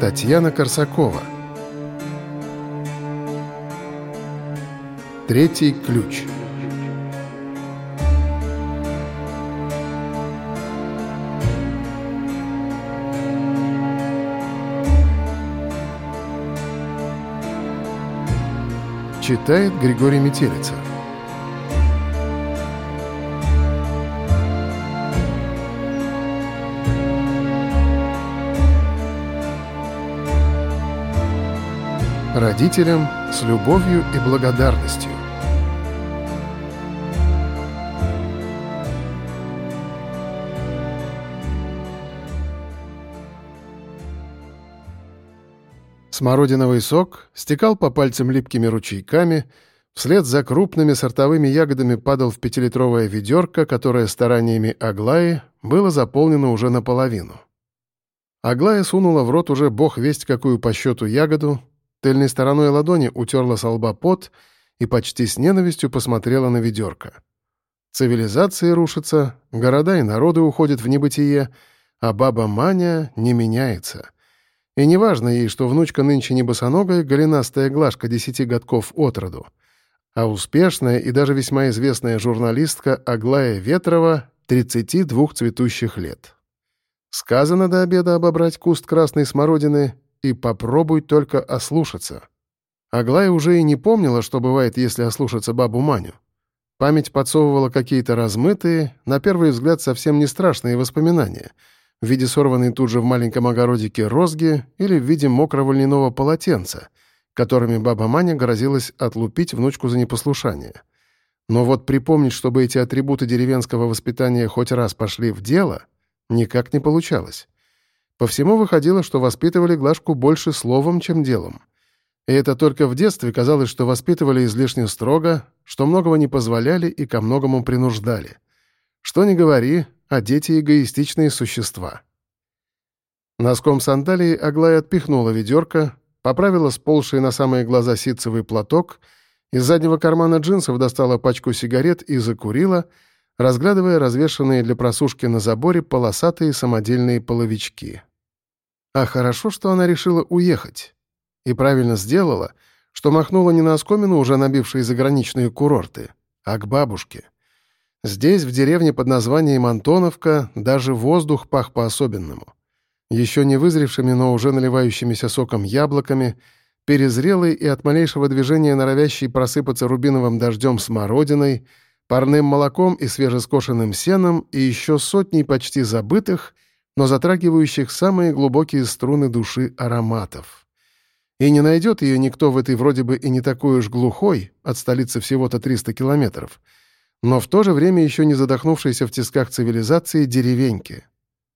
Татьяна Корсакова. Третий ключ. Читает Григорий Метелица Родителям с любовью и благодарностью. Смородиновый сок стекал по пальцам липкими ручейками, вслед за крупными сортовыми ягодами падал в пятилитровое ведерко, которое стараниями Аглаи было заполнено уже наполовину. Аглая сунула в рот уже бог весть какую по счету ягоду, Тыльной стороной ладони утерла со лба пот и почти с ненавистью посмотрела на ведерко. Цивилизации рушатся, города и народы уходят в небытие, а баба Маня не меняется. И неважно ей, что внучка нынче не босоногая, голенастая глажка десяти годков от роду, а успешная и даже весьма известная журналистка Аглая Ветрова 32 цветущих лет. Сказано до обеда обобрать куст красной смородины, и попробуй только ослушаться. Аглая уже и не помнила, что бывает, если ослушаться бабу Маню. Память подсовывала какие-то размытые, на первый взгляд совсем не страшные воспоминания в виде сорванной тут же в маленьком огородике розги или в виде мокрого льняного полотенца, которыми баба Маня грозилась отлупить внучку за непослушание. Но вот припомнить, чтобы эти атрибуты деревенского воспитания хоть раз пошли в дело, никак не получалось. По всему выходило, что воспитывали Глашку больше словом, чем делом. И это только в детстве казалось, что воспитывали излишне строго, что многого не позволяли и ко многому принуждали. Что ни говори, а дети — эгоистичные существа. Носком сандалии Аглая отпихнула ведерко, поправила сползший на самые глаза ситцевый платок, из заднего кармана джинсов достала пачку сигарет и закурила, разглядывая развешанные для просушки на заборе полосатые самодельные половички. А хорошо, что она решила уехать. И правильно сделала, что махнула не на оскомину, уже набившие заграничные курорты, а к бабушке. Здесь, в деревне под названием Антоновка, даже воздух пах по-особенному. Еще не вызревшими, но уже наливающимися соком яблоками, перезрелый и от малейшего движения норовящий просыпаться рубиновым дождем смородиной, парным молоком и свежескошенным сеном и еще сотней почти забытых — но затрагивающих самые глубокие струны души ароматов. И не найдет ее никто в этой вроде бы и не такой уж глухой, от столицы всего-то 300 километров, но в то же время еще не задохнувшейся в тисках цивилизации деревеньки.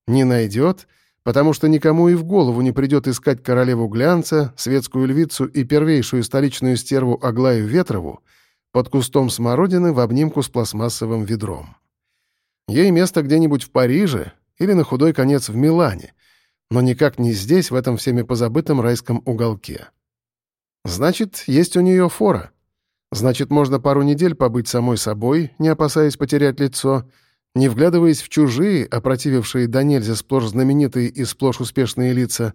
Не найдет, потому что никому и в голову не придет искать королеву глянца, светскую львицу и первейшую столичную стерву Аглаю Ветрову под кустом смородины в обнимку с пластмассовым ведром. Ей место где-нибудь в Париже, или на худой конец в Милане, но никак не здесь, в этом всеми позабытом райском уголке. Значит, есть у нее фора. Значит, можно пару недель побыть самой собой, не опасаясь потерять лицо, не вглядываясь в чужие, опротивившие до нельзя сплошь знаменитые и сплошь успешные лица,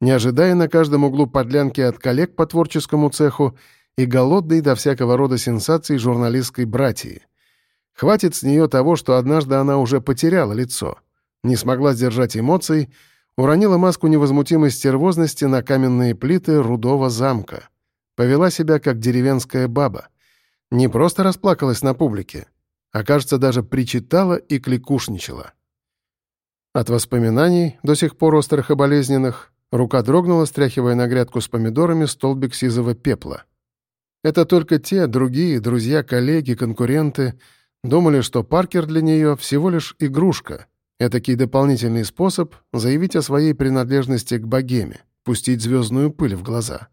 не ожидая на каждом углу подлянки от коллег по творческому цеху и голодной до всякого рода сенсаций журналистской братьи. Хватит с нее того, что однажды она уже потеряла лицо — не смогла сдержать эмоций, уронила маску невозмутимой стервозности на каменные плиты рудого замка. Повела себя как деревенская баба. Не просто расплакалась на публике, а, кажется, даже причитала и кликушничала. От воспоминаний, до сих пор острых и болезненных, рука дрогнула, стряхивая на грядку с помидорами столбик сизого пепла. Это только те, другие, друзья, коллеги, конкуренты думали, что Паркер для нее всего лишь игрушка — Этакий дополнительный способ заявить о своей принадлежности к богеме, пустить звездную пыль в глаза.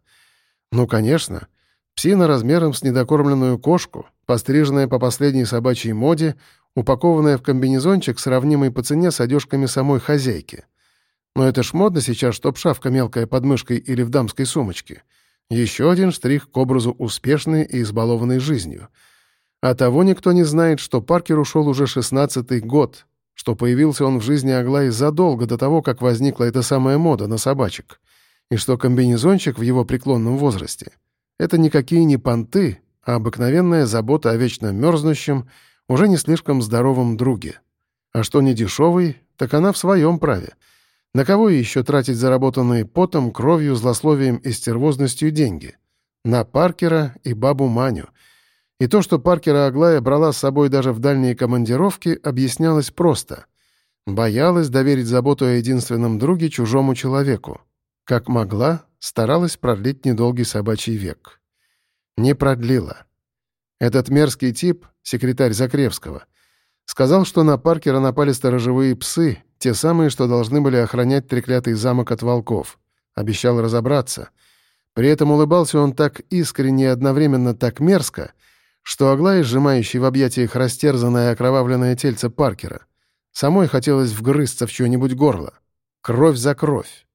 Ну, конечно, псина размером с недокормленную кошку, постриженная по последней собачьей моде, упакованная в комбинезончик, сравнимый по цене с одежками самой хозяйки. Но это ж модно сейчас, чтоб шавка мелкая под мышкой или в дамской сумочке. Еще один штрих к образу успешной и избалованной жизнью. А того никто не знает, что Паркер ушел уже шестнадцатый год — что появился он в жизни Аглаи задолго до того, как возникла эта самая мода на собачек. и что комбинезончик в его преклонном возрасте — это никакие не понты, а обыкновенная забота о вечно мерзнущем, уже не слишком здоровом друге. А что не дешевый, так она в своем праве. На кого еще тратить заработанные потом, кровью, злословием и стервозностью деньги? На Паркера и бабу Маню. И то, что Паркера Аглая брала с собой даже в дальние командировки, объяснялось просто. Боялась доверить заботу о единственном друге чужому человеку. Как могла, старалась продлить недолгий собачий век. Не продлила. Этот мерзкий тип, секретарь Закревского, сказал, что на Паркера напали сторожевые псы, те самые, что должны были охранять треклятый замок от волков. Обещал разобраться. При этом улыбался он так искренне и одновременно так мерзко, что Аглая, сжимающий в объятиях растерзанное и окровавленное тельце Паркера, самой хотелось вгрызться в чье-нибудь горло. Кровь за кровь.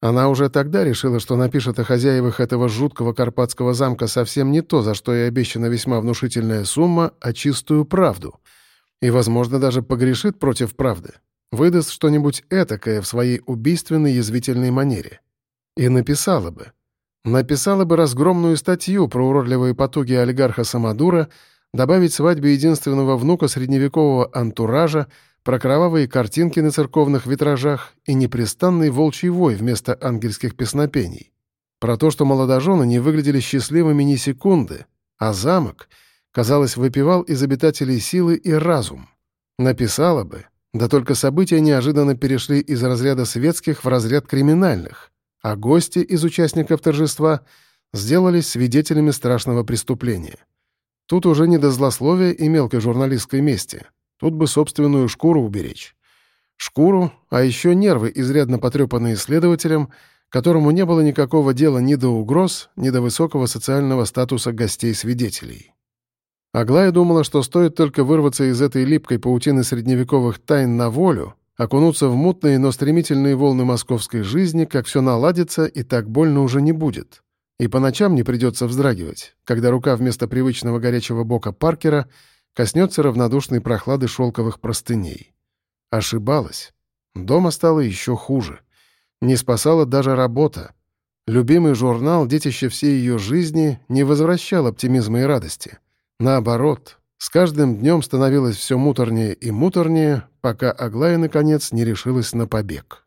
Она уже тогда решила, что напишет о хозяевах этого жуткого карпатского замка совсем не то, за что ей обещана весьма внушительная сумма, а чистую правду. И, возможно, даже погрешит против правды. Выдаст что-нибудь этакое в своей убийственной язвительной манере. И написала бы. Написала бы разгромную статью про уродливые потуги олигарха Самодура добавить свадьбе единственного внука средневекового антуража про кровавые картинки на церковных витражах и непрестанный волчий вой вместо ангельских песнопений. Про то, что молодожены не выглядели счастливыми ни секунды, а замок, казалось, выпивал из обитателей силы и разум. Написала бы, да только события неожиданно перешли из разряда светских в разряд криминальных, а гости из участников торжества сделались свидетелями страшного преступления. Тут уже не до злословия и мелкой журналистской мести — Тут бы собственную шкуру уберечь. Шкуру, а еще нервы, изрядно потрепанные следователем, которому не было никакого дела ни до угроз, ни до высокого социального статуса гостей-свидетелей. Аглая думала, что стоит только вырваться из этой липкой паутины средневековых тайн на волю, окунуться в мутные, но стремительные волны московской жизни, как все наладится и так больно уже не будет. И по ночам не придется вздрагивать, когда рука вместо привычного горячего бока Паркера — коснется равнодушной прохлады шелковых простыней. Ошибалась. Дома стало еще хуже. Не спасала даже работа. Любимый журнал, детище всей ее жизни, не возвращал оптимизма и радости. Наоборот, с каждым днем становилось все муторнее и муторнее, пока Аглая, наконец, не решилась на побег.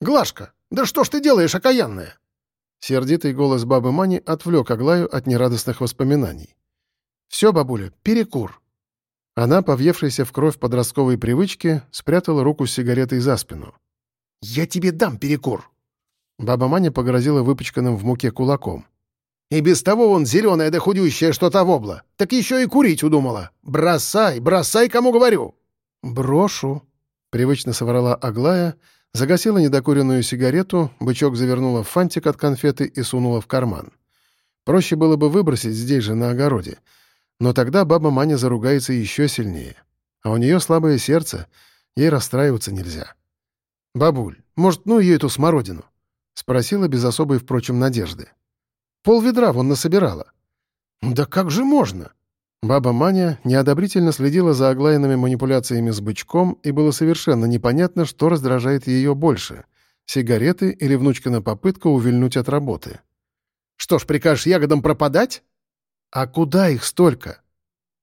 «Глашка, да что ж ты делаешь, окаянная?» Сердитый голос бабы Мани отвлек Аглаю от нерадостных воспоминаний. «Все, бабуля, перекур». Она, повъевшаяся в кровь подростковой привычки, спрятала руку с сигаретой за спину. «Я тебе дам перекур!» Баба Маня погрозила выпачканным в муке кулаком. «И без того он зеленая да худющая что-то вобла. Так еще и курить удумала. Бросай, бросай, кому говорю!» «Брошу», — привычно соврала Аглая, загасила недокуренную сигарету, бычок завернула в фантик от конфеты и сунула в карман. Проще было бы выбросить здесь же, на огороде — но тогда баба Маня заругается еще сильнее. А у нее слабое сердце, ей расстраиваться нельзя. «Бабуль, может, ну ее эту смородину?» — спросила без особой, впрочем, надежды. «Пол ведра вон насобирала». «Да как же можно?» Баба Маня неодобрительно следила за оглаянными манипуляциями с бычком, и было совершенно непонятно, что раздражает ее больше — сигареты или внучкина попытка увильнуть от работы. «Что ж, прикажешь ягодам пропадать?» «А куда их столько?»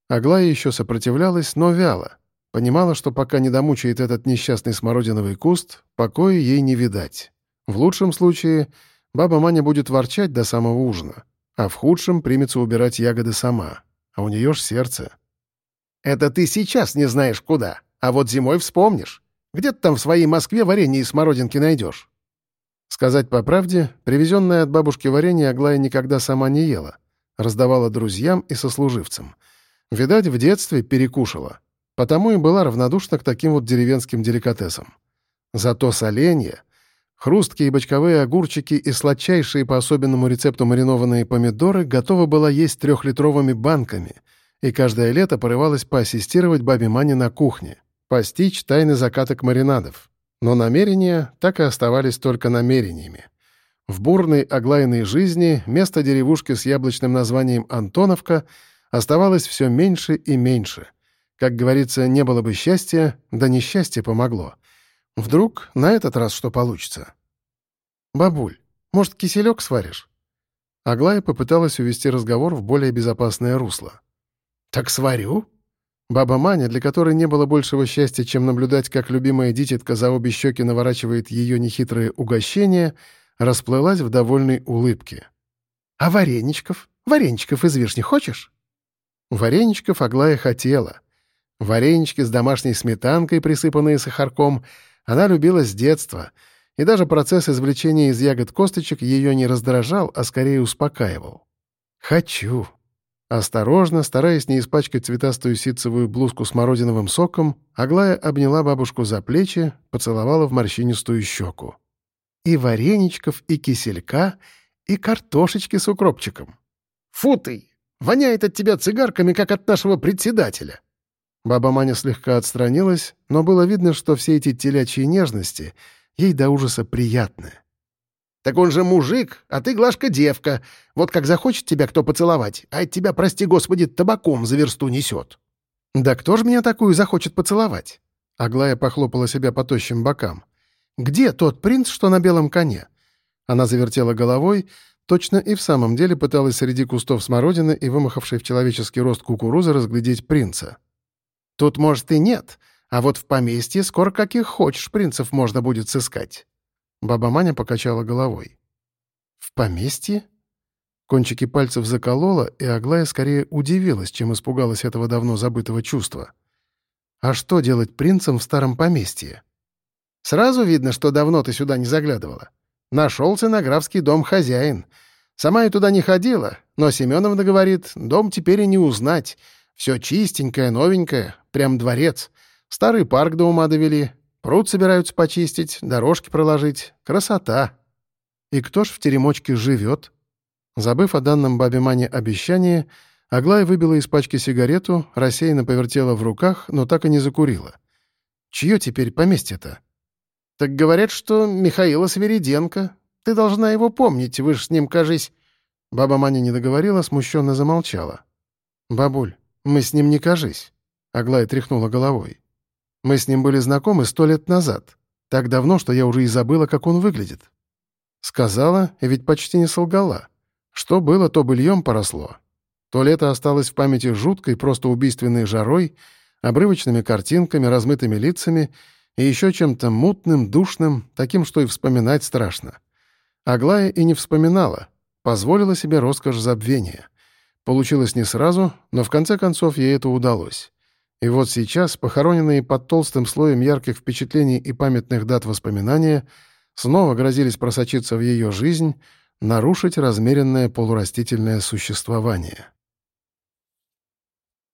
Аглая еще сопротивлялась, но вяло. Понимала, что пока не домучает этот несчастный смородиновый куст, покоя ей не видать. В лучшем случае баба Маня будет ворчать до самого ужина, а в худшем примется убирать ягоды сама. А у нее ж сердце. «Это ты сейчас не знаешь куда, а вот зимой вспомнишь. Где ты там в своей Москве варенье из смородинки найдешь?» Сказать по правде, привезенное от бабушки варенье Аглая никогда сама не ела — раздавала друзьям и сослуживцам. Видать, в детстве перекушала. Потому и была равнодушна к таким вот деревенским деликатесам. Зато соленья, хрусткие бочковые огурчики и сладчайшие по особенному рецепту маринованные помидоры готова была есть трехлитровыми банками, и каждое лето порывалась поассистировать бабе Мане на кухне, постичь тайны закаток маринадов. Но намерения так и оставались только намерениями. В бурной Аглайной жизни место деревушки с яблочным названием Антоновка оставалось все меньше и меньше. Как говорится, не было бы счастья, да несчастье помогло. Вдруг на этот раз что получится? «Бабуль, Может, киселек сваришь?» Аглая попыталась увести разговор в более безопасное русло. «Так сварю?» Баба Маня, для которой не было большего счастья, чем наблюдать, как любимая дитятка за обе щеки наворачивает ее нехитрые угощения, расплылась в довольной улыбке. «А вареничков? Вареничков из вишни хочешь?» Вареничков Аглая хотела. Варенички с домашней сметанкой, присыпанные сахарком, она любила с детства, и даже процесс извлечения из ягод косточек ее не раздражал, а скорее успокаивал. «Хочу», Осторожно, стараясь не испачкать цветастую ситцевую блузку с морозиновым соком, Аглая обняла бабушку за плечи, поцеловала в морщинистую щеку. «И вареничков, и киселька, и картошечки с укропчиком». «Фу ты! Воняет от тебя цигарками, как от нашего председателя!» Баба Маня слегка отстранилась, но было видно, что все эти телячьи нежности ей до ужаса приятны. Так он же мужик, а ты, Глашка, девка. Вот как захочет тебя кто поцеловать, а от тебя, прости господи, табаком за версту несет». «Да кто же меня такую захочет поцеловать?» Аглая похлопала себя по тощим бокам. «Где тот принц, что на белом коне?» Она завертела головой, точно и в самом деле пыталась среди кустов смородины и вымахавшей в человеческий рост кукурузы разглядеть принца. «Тут, может, и нет, а вот в поместье скоро каких хочешь принцев можно будет сыскать». Баба Маня покачала головой. «В поместье?» Кончики пальцев заколола, и Аглая скорее удивилась, чем испугалась этого давно забытого чувства. «А что делать принцем в старом поместье?» «Сразу видно, что давно ты сюда не заглядывала. Нашелся на графский дом хозяин. Сама я туда не ходила, но Семеновна говорит, дом теперь и не узнать. Все чистенькое, новенькое, прям дворец. Старый парк до ума довели, Пруд собираются почистить, дорожки проложить. Красота. И кто ж в теремочке живет? Забыв о данном бабе Мане обещании, Аглая выбила из пачки сигарету, рассеянно повертела в руках, но так и не закурила. Чье теперь поместье-то? Так говорят, что Михаила Свериденко. Ты должна его помнить, вы ж с ним, кажись... Баба Маня не договорила, смущенно замолчала. «Бабуль, мы с ним не кажись», — Аглая тряхнула головой. Мы с ним были знакомы сто лет назад. Так давно, что я уже и забыла, как он выглядит. Сказала, и ведь почти не солгала. Что было, то быльем поросло. То лето осталось в памяти жуткой, просто убийственной жарой, обрывочными картинками, размытыми лицами и еще чем-то мутным, душным, таким, что и вспоминать страшно. Аглая и не вспоминала, позволила себе роскошь забвения. Получилось не сразу, но в конце концов ей это удалось. И вот сейчас, похороненные под толстым слоем ярких впечатлений и памятных дат воспоминания, снова грозились просочиться в ее жизнь, нарушить размеренное полурастительное существование.